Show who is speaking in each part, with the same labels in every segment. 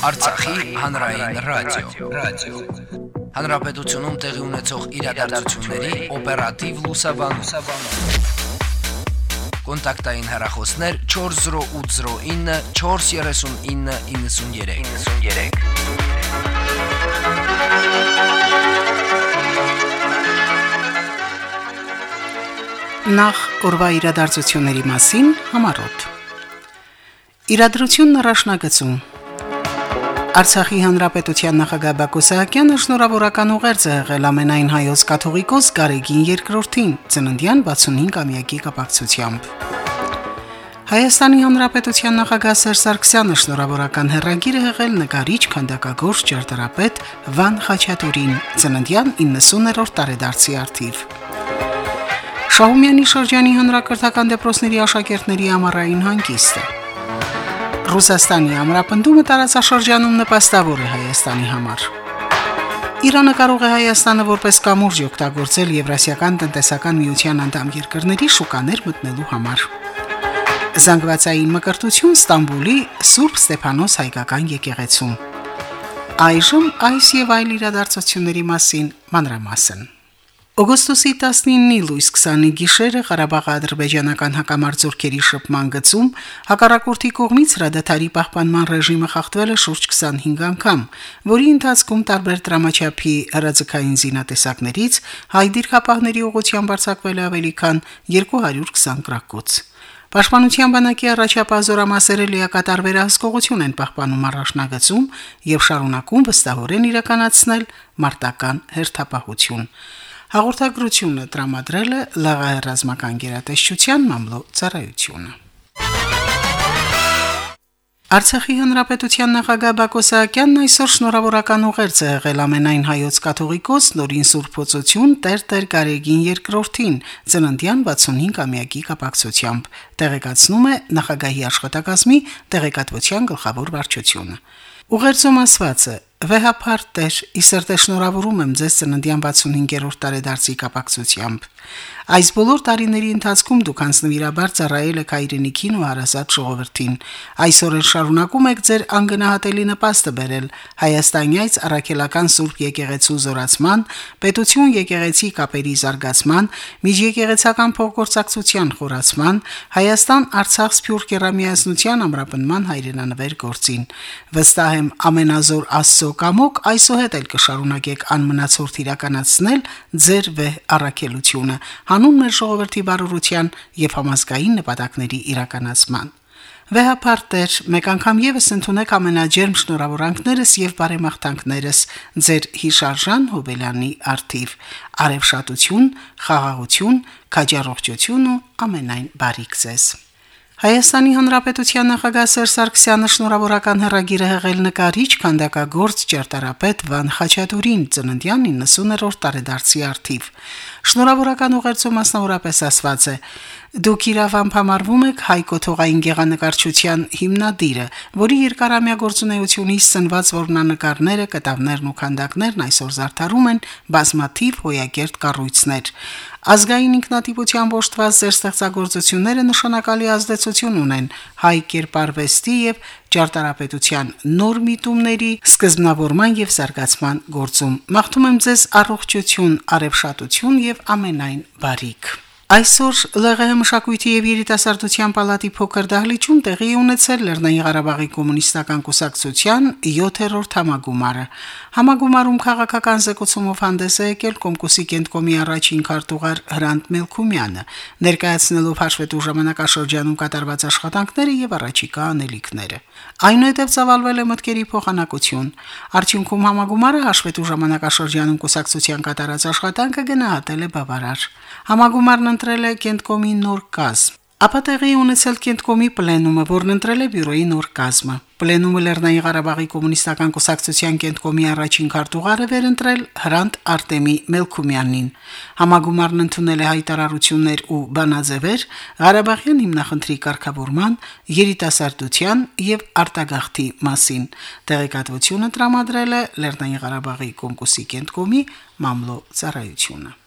Speaker 1: Արցախի հանրային ռադիո, ռադիո։ Հանրապետությունում տեղի ունեցող իրադարձությունների օպերատիվ լուսաբանում։ Կոնտակտային հեռախոսներ 40809 43993։ 93
Speaker 2: Նախ օրվա իրադարձությունների մասին համարոտ։ Իրադրությունն առաջնագծում Արցախի հանրապետության նախագահ Բակո Սահակյանը շնորհավորական ուղերձ է եղել ամենայն հայոց կաթողիկոս Գարեգին II-ին ծննդյան 65-ամյակի կապակցությամբ։ Հայաստանի հանրապետության նախագահ Սերժ Սարգսյանը շնորհավորական հերագիր է եղել նկարիչ քանդակագործ ճարտարապետ Վան Խաչատուրին ծննդյան 90-րդ տարեդարձի արդիվ։ Շահումյանի շրջանի հանրակրթական դեպրոցների աշակերտների ամառային հանգիստը։ Ռուսաստանի ամրապնդումը տարածաշրջանում նպաստավոր է Հայաստանի համար։ Իրանը կարող է Հայաստանը որպես կամուրջ օգտագործել Եվրասիական տնտեսական միության անդամ երկրների շուկաներ մտնելու համար։ Զանգվածային մկրտություն Ստամբուլի Սուրբ Ստեփանոս հայկական եկեղեցում։ Այժմ այս եւ այլ իրադարձությունների մասին մանրամասն։ Օգոստոսի 19-ի լույս 20-ի գիշերը Ղարաբաղի ադրբեջանական հակամարտությունների շփման գծում հակառակորդի կողմից հրադադարի պահպանման ռեժիմը խախտվել է շուրջ 25 անգամ, որի ընթացքում տարբեր դրամաչափի հրաձգային զինատեսակներից հայ դիրքապահների ուղղությամբ արձակվել է ավելի քան 220 գրակոց։ Պաշտպանության բանակի առաջապահ զորամասերը լիակատար վերահսկողություն են պահպանում առաջնագծում եւ շարունակում վստահորեն իրականացնել մարտական հերթապահություն։ Հաղորդագրությունը տրամադրել է ԼՂՀ ռազմական գերատեսչության մամլո Արցախի հանրապետության նախագահ Բակո Սահակյանն այսօր շնորհավորական ուղերձ է եղել ամենայն հայոց կաթողիկոս Նորին Սուրբ Փոցություն Տեր-Տեր Գարեգին II-ին ծննդյան 65-ամյակի կապակցությամբ տեղեկացնում է նախագահի աշխատակազմի տեղեկատվության գլխավոր վարչությունը։ Ուղերձում ասված է. «Վեհապար Տեր, իսերտե շնորհավորում եմ ձեզ ծննդյան 65-րդ տարեդարձի կապակցությամբ։ Այս բոլոր տարիների ընթացքում դուք անձնվիրաբար ծառայել եք հայրենիքին ու հարազատ ժողովրդին։ Այսօր էլ շարունակում եք ձեր անգնահատելի նպաստը բերել Հայաստանյաց առաքելական Սուրբ եկեղեցու զորացման, պետություն եկեղեցի կապերի զարգացման, միջեկեղեցական փոխգործակցության խորացման, Հայաստան-Արցախ սփյուռք կերամիասնության ամրապնման հայրենանվեր գործին։ Վստահ եմ ամենազոր Աստծո կամոք այսուհետ էլ կշարունակեք անմնացորդ իրականացնել ձեր վեհ առաքելությունը հանուն մեր ժողովրդի բարօրության եւ համազգային նպատակների իրականացման։ Վեհապարտեր, մեկ անգամ եւս ընդունեք ամենաջերմ շնորհավորանքներս եւ բարեմաղթանքներս ձեր հիշարժան Հոբելյանի արթիվ։ Արևշատություն, խաղաղություն, քաջառողջություն ու ամենայն բարիք ձեզ։ Հայաստանի Հանրապետության նախագահ Սերժ Սարգսյանը շնորհավորական հերագիր է հղել նկարիչ քանդակագործ ճարտարապետ Վան Խաչատուրին ծննդյան 90-րդ տարեդարձի արդիվ։ Շնորհավորական ուղերձում մասնավորապես ասված է. Դուք իրավամբ համարվում եք Հայկո Թողային գեղանկարչության հիմնադիրը, որի երկարամյա գործունեությունից սնված որմնանկարները, կտավներն ու քանդակներն այսօր զարդարում են բազմաթիվ հոյակերտ կառույցներ։ Ազգային ինքնատիպության ողջված ձեր ստեղծագործությունները նշանակալի ազդեցություն ունեն հայ կերպարվեստի եւ ճարտարապետության նոր միտումների սկզբնավորման եւ զարգացման գործում։ Մաղթում եմ ձեզ առողջություն, արևշատություն եւ ամենայն բարիք։ Այսօր ԼՂՀ մշակույթի եւ երիտասարդության պալատի փոքր դահլիճում տեղի ունեցել Լեռնային Ղարաբաղի կոմունիստական կուսակցության 7-րդ համագումարը։ Համագումարում քաղաքական զեկուցումով հանդես է եկել Կոմկուսի կենտկոմի առաջին քարտուղար Հրանտ Մելքումյանը, ներկայացնելով հաշվետու ժամանակաշրջանում կատարված աշխատանքները եւ առաջիկա անելիքները։ Այնուհետև ծավալվել է մտքերի փոխանակություն։ Արդյունքում համագումարը հաշվետու ժամանակաշրջանում կուսակցության կատարած աշխատանքը գնահատել է բավարար։ Համագումարն ընտրել է Կենտկոմի նոր կազմ։ Ապա տեղի ունեցել Կենտկոմի պլենումը, որն ընտրել է բյուրոյի նոր կազմը։ Պլենումը Լեռնային Ղարաբաղի կոմունիստական կուսակցության Կենտկոմի առաջին քարտուղարը վերընտրել Հրանտ Արտեմի Մելքումյանին։ Համագումարն ընդունել է հայտարարություններ ու բանաձևեր Ղարաբաղյան հիմնախնդրի կարգավորման, երիտասարդության եւ արտագաղթի մասին։ Տեղեկատվությունը տրամադրել է Լեռնային Ղարաբաղի կոմկուսի Կենտկոմի մամլո ծառայությունը։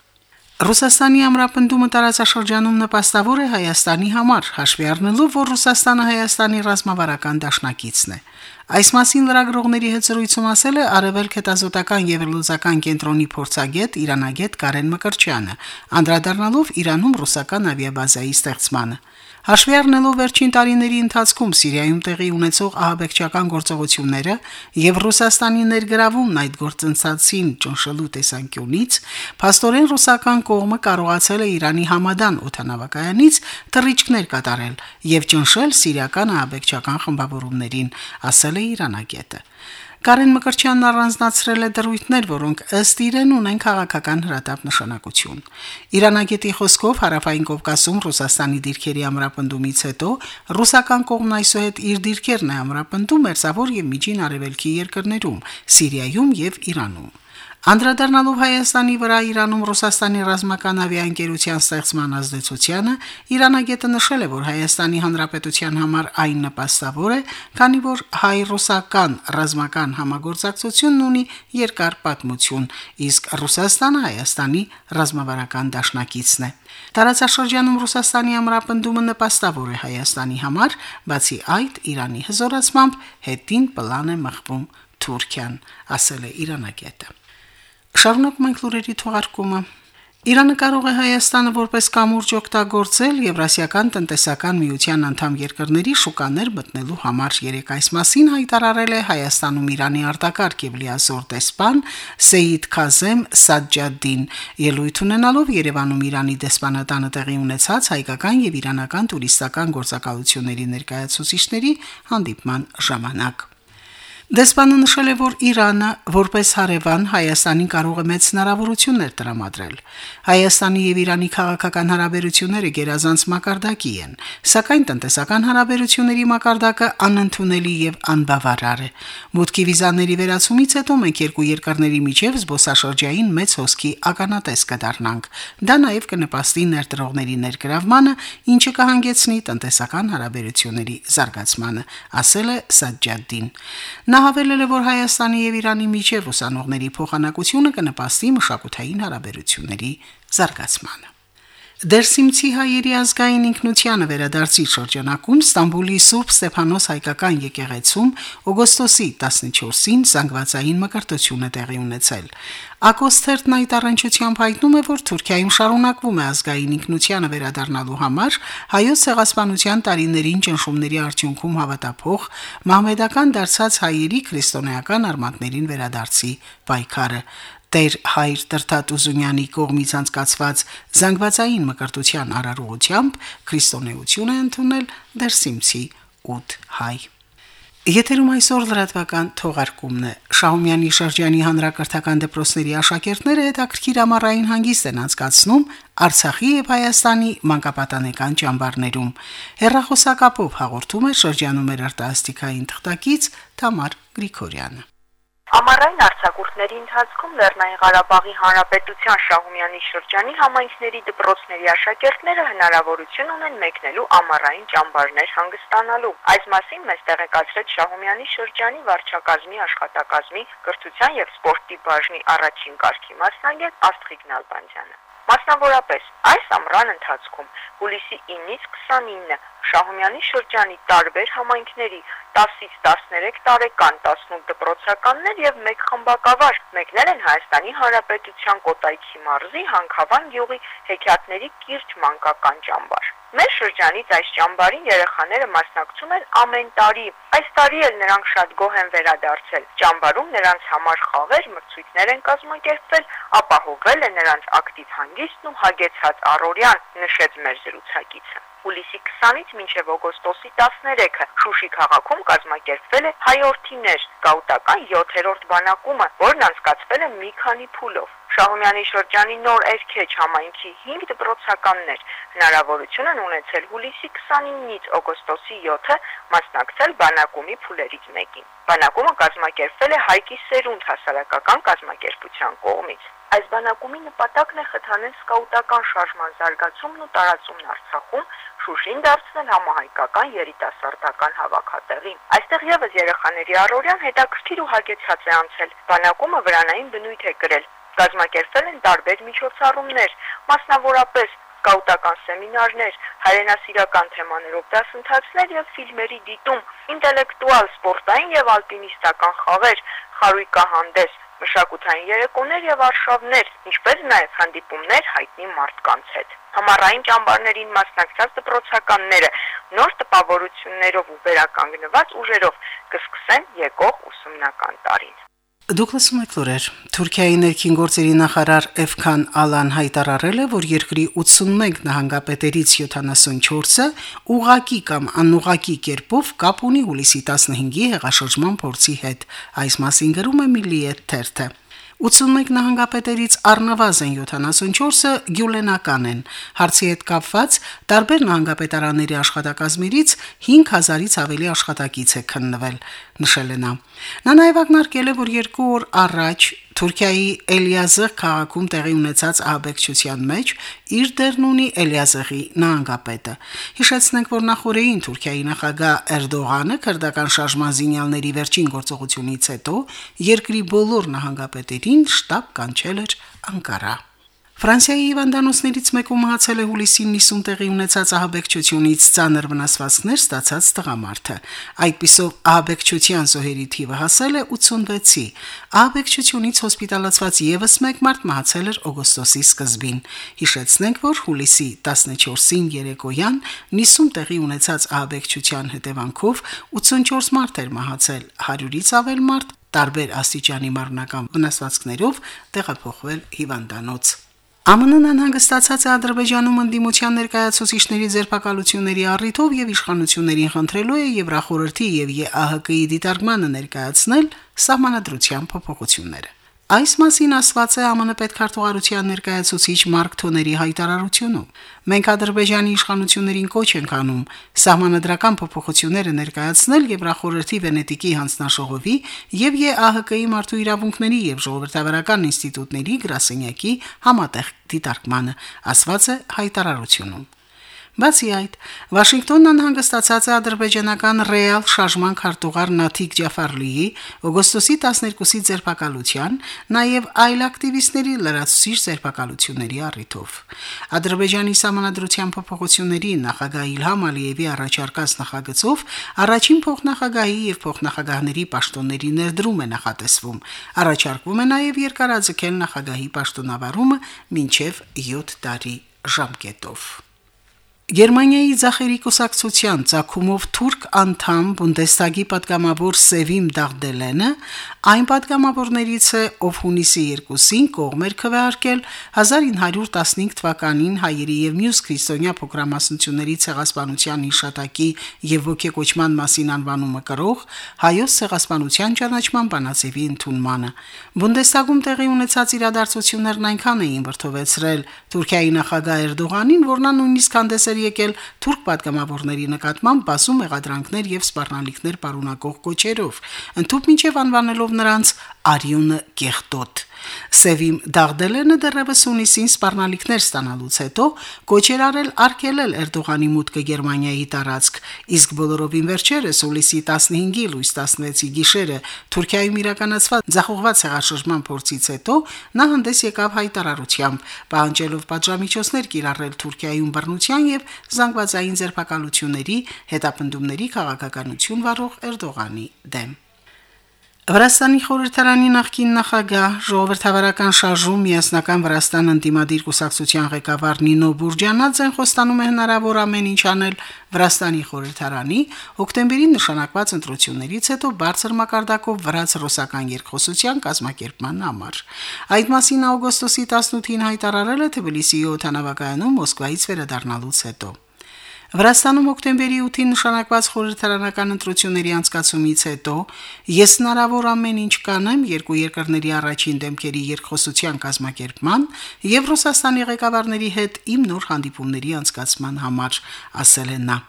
Speaker 2: Ռուսաստանի ամրապնդումը տարածաշրջանում նպաստավոր է Հայաստանի համար, հաշվի առնելով, որ Ռուսաստանը Հայաստանի ռազմավարական դաշնակիցն է։ Այս մասին լրագրողների հետ զրույցում ասել է Արևելք հետազոտական եւ լուծական կենտրոնի փորձագետ Իրանագետ Կարեն Մկրչյանը, անդրադառնալով Իրանում ռուսական ավիաբազայի ստեղծմանը։ Հաշվի առնելով վերջին տարիների ընթացքում Սիրիայում տեղի ունեցող ահաբեկչական գործողությունները եւ Ռուսաստանի ներգրավումն այդ գործընթացին ճնշելու տեսանկյունից, փաստորեն ռուսական կողմը կարողացել է Իրանի Համադան օթանավակայանից թռիչքներ կատարել եւ ճնշել սիրիական ահաբեկչական խմբավորումներին, ասել է Իրանագետը։ Կարեն Մկրչյանն առանձնացրել է դրույթներ, որոնք ըստ իրեն ունեն քաղաքական հրատապ նշանակություն։ Իրանագետի խոսքով հարավային Կովկասում Ռուսաստանի դիրքերի ամրապնդումից հետո ռուսական կողմն այսուհետ իր դիրքերն է ամրապնդում մերձավոր եւ միջին արևելքի երկրներում, Սիրիայում եւ Իրանում։ Անդրադառնալով Հայաստանի վրա Իրանում Ռուսաստանի ռազմական ավիաընկերության ստեղծման ազդեցությանը, Իրանագետը նշել է, որ Հայաստանի Հանրապետության համար այն նպաստավոր է, քանի որ հայ-ռուսական ռազմական համագործակցությունն ունի երկար պատմություն, իսկ Ռուսաստանը Հայաստանի ռազմավարական դաշնակիցն է։ Տարածաշրջանում Ռուսաստանի ամրապնդումը նպաստավոր է Հայաստանի համար, բացի այդ Իրանի հզորացմամբ հետին պլան է մղվում Թուրքիան, ասել է Իրանագետը։ Շարունակում ենք լուրերի թողարկումը։ Իրանը կարող է Հայաստանը որպես կամուրջ օգտագործել Եվրասիական տնտեսական միության անդամ երկրների շուկաներ մտնելու համար երեք այս մասին հայտարարել է Հայաստանում Իրանի արտակարգ եւ լիազոր դեսպան Սեյիդ Քազեմ Սաջադին ելույթ ունենալով Երևանում Իրանի դեսպանատանը տեղի ունեցած հայկական եւ իրանական տուրիստական գործակալությունների ներկայացուցիչների հանդիպման ժամանակ Դեսպանը նշել է, որ Իրանը որպես հարևան Հայաստանին կարող է մեծ հնարավորություններ տրամադրել։ Հայաստանի եւ Իրանի քաղաքական հարաբերությունները գերազանց մակարդակի են, սակայն տնտեսական հարաբերությունների մակարդակը անընդունելի եւ անբավարար է։ Մուտքի վիզաների վերացումից հետո մենք երկու երկրների միջև զբոսաշրջային մեծ հոսքի ականատես կդառնանք։ Դա նաեւ կնպաստի ներդրողների ներգրավմանը, ինչը կհանգեցնի տնտեսական հարաբերությունների զարգացմանը, ասել է Սաջադին։ Նա հավելել է, որ Հայաստանի եւ Իրանի միջև ուսանողների փոխանակությունը կնպաստի մշակութային հարաբերությունների զարգացմանը։ Դերսիմցի հայերի ազգային ինքնությանը վերադարձի շրջանակում Ստամբուլի Սուրբ Ստեփանոս հայկական եկեղեցում օգոստոսի 14-ին զանգվածային մկրտություն է տեղի ունեցել։ Ակոստերտն այդ առնչությամբ հայտնում է, որ Թուրքիայում շարունակվում է ազգային ինքնությանը վերադառնալու համար հայոց ցեղասպանության տարիներին ճնշումների արդյունքում հավատափող մահմեդական դարձած հայերի քրիստոնեական արմատներին վերադարձի պայքարը։ Տեր Հայր Տրթատ Ուզունյանի կողմից անցկացված զանգվածային մկրտության արարողությամբ քրիստոնեություն է ընդունել Դերսիմցի 8 հայ։ Եթերում այսօր լրատվական թողարկումն է։ Շահումյանի շրջանի հանրակրթական դպրոցների աշակերտները հետաքրքիր ամառային հանգիստ են անցկացնում Արցախի եւ Հայաստանի մանկապատանեկան ճամբարներում։ Հերրախոսակապով հաղորդում է շրջանում էր արտասթիկային թղթակից Թամար Գրիգորյանը։
Speaker 3: Ամառային արձակուրդների ընթացքում Լեռնային Ղարաբաղի Հանրապետության Շահումյանի շրջանի համայնքների դպրոցների աշակերտները հնարավորություն ունեն մեկնելու ամառային ճամբարներ հանգստանալու։ Այս մասին մեզ տեղեկացրեց Շահումյանի շրջանի վարչակազմի աշխատակազմի կրթության եւ սպորտի բաժնի առաջին կարգի մասնագետ Աստղիկ Նալբանդյանը։ Մասնավորապես այս ամռան ընթացքում հուլիսի 9-ից 29-ը Շահումյանի շրջանի տարբեր համայնքների 10-ից 13 տարեկան 18 դպրոցականներ եւ մեկ խմբակավար մեկնել են Հայաստանի Հանրապետության Կոտայքի մարզի Հանքավան գյուղի հեքիաթների կիրճ մանկական ճամբար։ Մեր շրջանից այս ճամբարին երեխաները մասնակցում են ամեն տարի։ Այս տարի էլ նրանք շատ գոհ են վերադարձել։ Ճամբարում նրանց համար խաղեր, մրցույթներ են կազմակերպվել, ապահովել է նրանց ակտիվ հանգիստն ու հագեցած առօրյան, նշեց մեր զրուցակիցը հուլիսի 20-ից մինչև օգոստոսի 13-ը Շուշի քաղաքում կազմակերպվել է հայորդիներ գաուտական 7-րդ բանակումը, որն անցկացվել է մի քանի փուլով։ Շահումյանի շրջանի նոր Էրքեջ համայնքի 5 դպրոցականներ հնարավորություն են ունեցել հուլիսի 29-ից օգոստոսի 7-ը մասնակցել բանակումի փուլերից մեկին։ Բանակումը կազմակերպվել է Հայկի Սերունդ հասարակական կազմակերպության կողմից։ Այս բանակումի նպատակն է խթանել սկաուտական շարժման զարգացումն ու տարածումն Արցախում, Շուշին դարձնել համահայկական երիտասարդական հավաքատեղի։ Այստեղ եւս երեխաների առօրյան հետաքրքիր ու հագեցած է անցել։ Բանակումը վրանային բնույթ է գրել Կազմակերպվել են տարբեր միջոցառումներ, մասնավորապես սկաուտական սեմինարներ, հայրենասիրական թեմաներով դասընթացներ եւ ֆիլմերի դիտում, ինտելեկտուալ, սպորտային եւ ալպինիստական խաղեր, խարույկահանդես, մշակութային երեկոներ եւ արշավներ, ինչպես նաեւ հանդիպումներ հայտնի մարդկանց հետ։ Համառային ճամբարներին մասնակցած դպրոցականները նոր տպավորություններով ու վերականգնված ուժերով կսկսեն եկող ուսումնական տարին։
Speaker 2: Դուք լսում եք լուրեր։ Թուրքիայի ներքին գործերի նախարար Էվքան Ալան հայտարարել է, որ երկրի 81 նահանգապետերից 74-ը ուղակի կամ անուղակի կերպով կապ ունի հուլիսի 15-ի հեղաշրջման փորձի հետ։ Այս մասին գրում է Միլիետ թերթը։ 81 նահանգապետերից առնվազն 74-ը գյուլենական են։ Հարցի հետ կապված տարբեր նահանգապետարանների աշխատակազմերից 5000-ից ավելի աշխատակից է քննվել, նշել է նա։ Նա նաև ակնարկել է, որ երկու օր առաջ Թուրքիայի Էլիազեղ քաղաքում տեղի ունեցած ահաբեկչության մեջ իր դերն ունի Էլիազեղի նահանգապետը։ Հիշեցնենք, որ նախորդին Թուրքիայի նախագահ Էրդողանը քրդական շարժման զինյալների վերջին գործողությունից հետո երկրի բոլոր նահանգապետերին շտաբ կանչել էր Անկարա։ Ֆրանսիայի հիվանդանոցներից մեկում մահացել է հուլիսին 50 տեղի ունեցած ահաբեկչությունից ծանր վնասվածքներ ստացած տղամարդը։ Այդպիսով ահաբեկչության զոհերի թիվը հասել է 86-ի։ Ահաբեկչությունից հոսպիտալացված եւս մեկ մարդ մահացել էր օգոստոսի սկզբին։ Հիշեցնենք, որ հուլիսի 14-ին երեկոյան 50 տեղի ունեցած ահաբեկչության հետևանքով 84 մարդ էր մահացել, 100-ից ավել մարդ տարբեր աստիճանի մարմնական վնասվածքներով տեղափոխվել հիվանդանոց։ ԱՄՆ-ն անհանգստացած է Ադրբեջանում ընդդիմության ներկայացուցիչների ձերբակալությունների առիթով եւ իշխանություններին խնդրելու է Եվրախորհրդի եւ ԵԱՀԿ-ի դիտարկմանը ներկայացնել սահմանադրության փոփոխությունները։ Այս մասին ասված է ԱՄՆ պետքարտուղարության ներկայացուցիչ Մարկ Թոների հայտարարությունում։ Մենք Ադրբեջանի իշխանություններին կոչ ենք անում սահմանադրական փոփոխությունները ներկայացնել Եվրախորհրդի Վենետիկի հանձնաշողովի եւ ԵԱՀԿ-ի մարդու իրավունքների եւ ժողովրդավարական ինստիտուտների գրասենյակի համատեղ դիտարկմանը, ասված է հայտարարությունում։ Բացի այդ, Վաշինգտոնն անհանգստացած է ադրբեջանական ռեալ շարժման քարտուղար Նաթիկ Ջաֆարլիի օգոստոսի 12-ի ձերբակալության, նաև այլ ակտիվիստների լրացուցիչ ձերբակալությունների առիթով։ Ադրբեջանի համանadrության փոփոխությունների նախագահ Իլհամ Ալիևի առաջարկած նախագծով առաջին փոխնախագահի եւ փոխնախագահների պաշտոնների ներդրում է նախատեսվում։ Առաջարկվում է նաև երկարաձգել նախագահի պաշտոնավարումը մինչև 7 տարի ժամկետով։ Գերմանիայի ցախերի կուսակցության ցակումով թուրք անդամ Բունդեսագի պատգամավոր Սևիմ Դաղդելենը այն պատգամավորներից է, ով հունիսի 2-ին կողմեր քվեարկել 1915 թվականին հայերի եւ մյուս քրիստոնյա փոքրամասնությունների ցեղասպանության հիշատակի եւ ոգեկոչման մասին անվանումը կրող հայոց ցեղասպանության ճանաչման բանաձևի ընդունմանը։ Բունդեսագում տեղի ունեցած իրադարձություններն այնքան էին վրթովեցրել Թուրքիայի նախագահ Էրդողանին, որ նա նույնիսկ հանդես էր եկել թուրք պատգամավորների նկատմամբ բասում եղադրանքներ եւ սպառնալիքներ պարունակող կոչերով, ընդཐུպ մինչև անվանելով նրանց «արյունը կեղտոտ»։ Սևիմ Դաղդելենը դեռևս ունիսին սպառնալիքներ ստանալուց հետո կոչեր արել արկելել Էրդողանի մուտքը Գերմանիայի տարածք, իսկ բոլորովին վերջերս հուլիսի 15-ի լույս 16-ի գիշերը Թուրքիայում իրականացված ձախողված հեղաշրջման փորձից հետո նա հանդես եկավ հայտարարությամբ, պահանջելով պատժամիջոցներ կիրառել Թուրքիայում բռնության եւ զանգվածային ձերբակալությունների հետապնդումների քաղաքականություն վարող Էրդողանի դեմ։ Վրաստանի խորհրդարանի նախկին նախագահ ժողովրդավարական շարժում միասնական Վրաստան ընդդիմադիր կուսակցության ղեկավար Նինո Բուրջանաձեն խոստանում է հնարավոր ամեն ինչ անել Վրաստանի խորհրդարանի հոկտեմբերին նշանակված ընտրություններից հետո բարձր մակարդակով վրաց ռուսական երկխոսության կազմակերպման համար։ Այդ մասին օգոստոսի 18-ին հայտարարել է Թբիլիսիի օթանավակայանում Մոսկվայից վերադառնալուց հետո։ Վրաստանում հոկտեմբերի 8-ին նշանակված խորհրդարանական ընտրությունների անցկացումից հետո ես հնարավոր ամեն ինչ կանեմ երկու երկրների առաջին դեմքերի երկխոսության կազմակերպման եւ Ռուսաստանի ղեկավարների հետ իմ նոր հանդիպումների անցկացման համար, ասել է նա.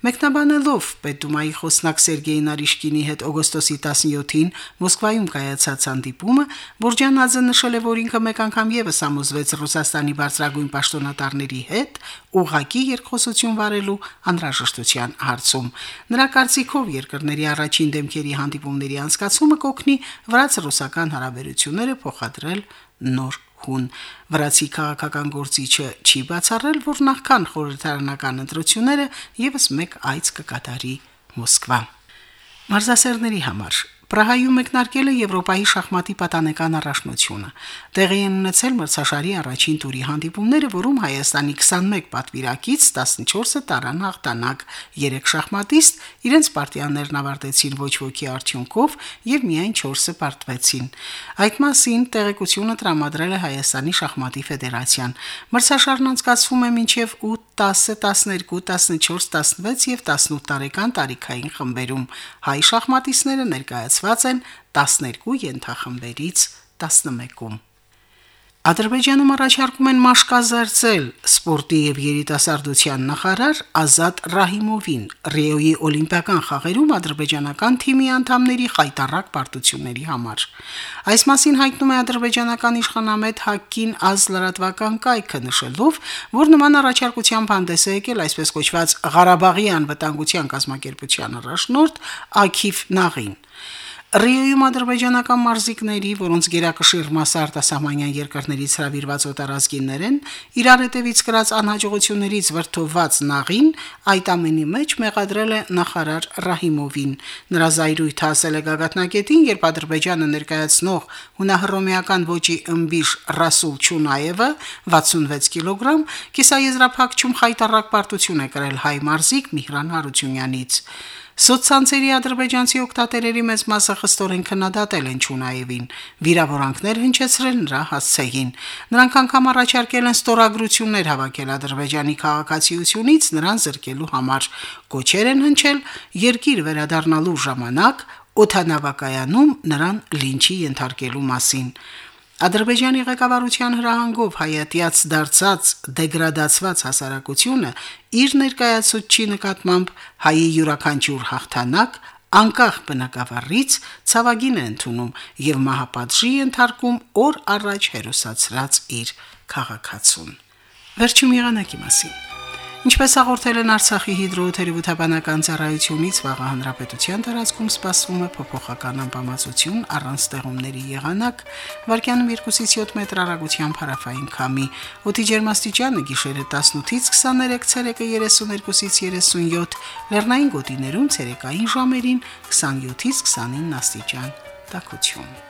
Speaker 2: Մեկնաբանելով Պետումայի խոսնակ Սերգեյ Նարիշկինի հետ օգոստոսի 17-ին Մոսկվայում կայացած հանդիպումը, Բուրջանաձը նշել է, որ ինքը մեկ անգամ եւս համոզվեց Ռուսաստանի բարձրագույն պաշտոնատարների հետ ուղակի երկխոսություն վարելու անհրաժեշտության հարցում։ Նրա կարծիքով երկրների առաջին դեմքերի հանդիպումների անցկացումը կօգնի վրաց-ռուսական հարաբերությունները փոխադրել նոր հուն։ Վրացի քաղաքական գործիչը չի բացառել, որ նախքան խորհրդարանական ընտրությունները եւս մեկ այց կկատարի Մոսկվա։ Մարզասերների համար Պրահայում մեկնարկել է Եվրոպայի շախմատի պատանեկան առաջնությունը։ Տեղի են ունեցել մրցաշարի առաջին տուրի հանդիպումները, որում Հայաստանի 21 պատվիրակից 14-ը տարան հաղթանակ։ 3 շախմատիստ իրենց պարտիաներն ավարտեցին ոչ ոքի արդյունքով եւ միայն 4-ը պարտվեցին։ Այդ մասին տեղեկությունը տրամադրել է Հայաստանի շախմատի ֆեդերացիան։ Մրցաշարն անցկացվում է մինչև 8 10, 12, 14, 16 եւ 18 տարեկան տարիքային խմբերում։ Հայ շախմատիստները ներկայացված են 12 ենթախմբերից 11-ում։ Ադրբեջանում առաջարկում են մաշկազերծել սպորտի եւ երիտասարդության նախարար Ազատ Ռահիմովին Ռիոյի օլիմպիական խաղերում ադրբեջանական թիմի անդամների խայտարակ պարտությունների համար։ Այս մասին հայտնում է ադրբեջանական իշխանամետ Հակին Ազ լրատվական կայքը նշելով, որ նման առաջարկությամբ հանդես է եկել այսպես կոչված Ղարաբաղի անվտանգության կազմակերպության առաջնորդ Աքիֆ Նաղին։ Ռիոյում ադրբեջանական մարզիկների, որոնց գերակշիռ մասը արտասահմանյան երկրներից հravirված օտարազգիններ են, իրար հետևից կրած անհաջողություններից վրթովված նաղին այդ ամենի մեջ մեղադրել է նախարար Ռահիմովին։ Նրա զայրույթը ասել է գագաթնակետին, երբ Ադրբեջանը ներկայացնող հունահռոմեական ոճի ըմբիշ Ռասուլ Չունայևը 66 կիլոգրամ կիսաեզրափակչում խայտարակ պարտություն է կրել հայ մարզիկ Միհրան Հարությունյանից։ Սոցցանցերի ադրբեջանցի օկտատերերի մեծ մասը խստորեն քննադատել են Չունաևին, վիրավորանքներ հնչեցրել նրա հասցեին։ Նրանք անգամ առաջարկել են ստորագրություններ հավաքել Ադրբեջանի քաղաքացիությունից նրան զրկելու համար։ Կոչեր են հնչել երկիր վերադառնալու ժամանակ օթանավակայանում նրան լինչի ենթարկելու մասին։ Ադրբեջանի ղեկավարության հրահանգով հայատյաց դարձած դեգրադացված հասարակությունը իր ներկայացուցչի նկատմամբ հայի յուրաքանչյուր հաղթանակ անկախ բնակավարից ցավագին է ընդունում եւ մահապատժի ենթարկում օր առաջ հերոսացրած իր քաղաքացուն։ Վերջում եղանակի մասին։ Ինչպես հաղորդել են Արցախի հիդրոթերապևտաբանական ծառայությունից, վաղ հանրապետության տարածքում սպասվում է փոփոխական անբավարարություն առանց ստեղումների եղանակ, վարկյանում 2-ից 7 մետր հեռագությամբ հարավային քամի։ Օդի ջերմաստիճանը գիշերը 18-ից 23 ցելսիուսը 32-ից 37, լեռնային գոտիներում ցերեկային ժամերին 27-ից 29 աստիճան։ Տակություն։